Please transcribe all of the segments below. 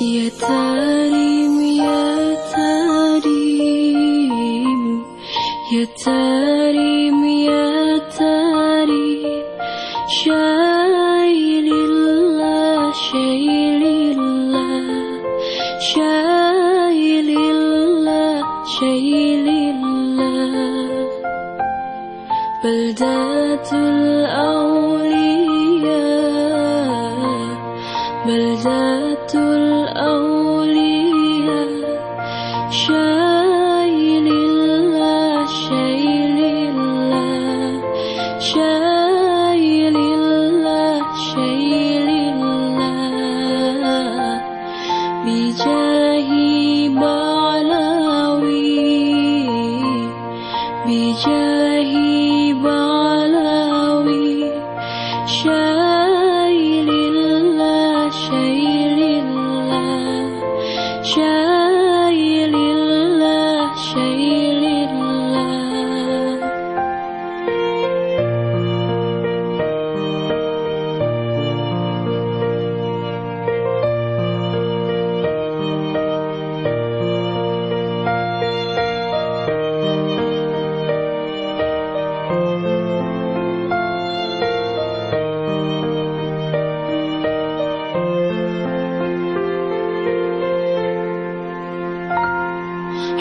يا يا يا يا الأرض شايل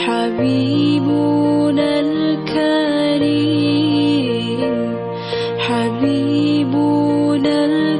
حبيبنا الكريم حبيبنا الكريم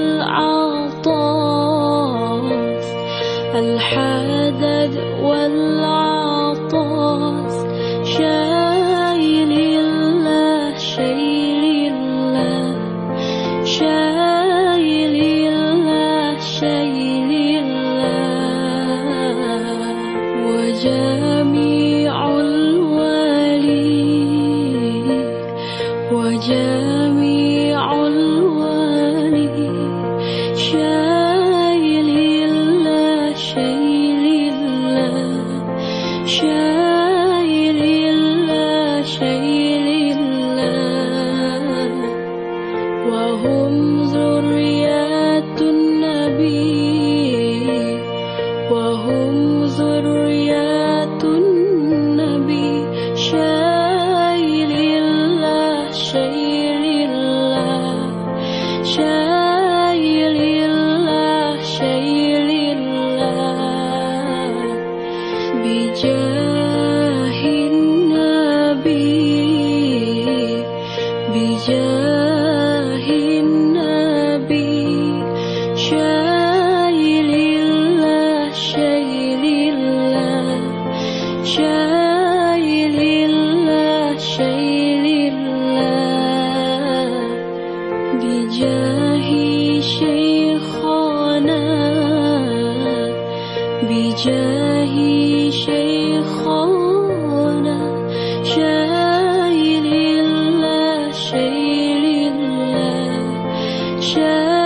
بجاه شيخنا شايل الله شايل الله شايل